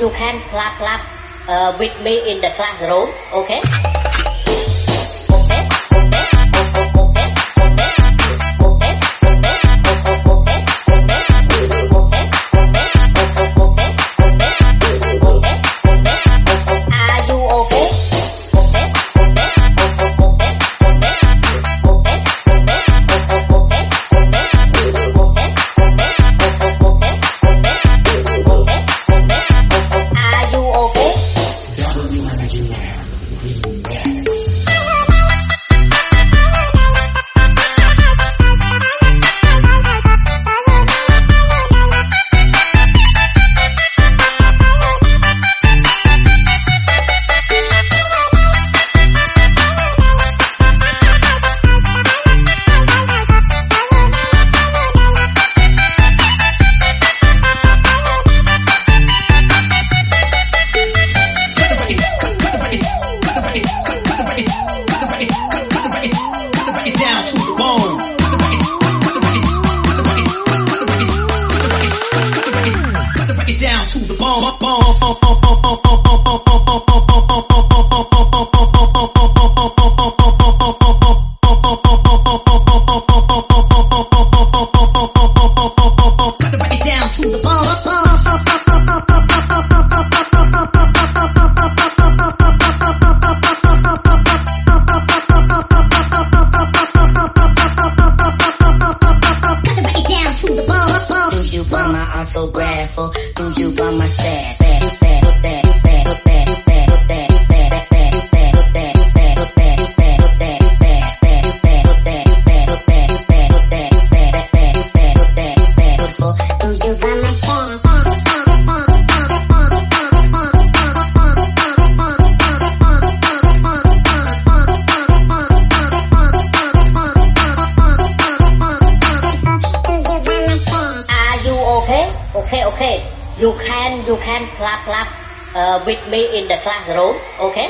you can clap clap uh, with me in the classroom, okay? oh. clap, clap uh, with me in the classroom, okay?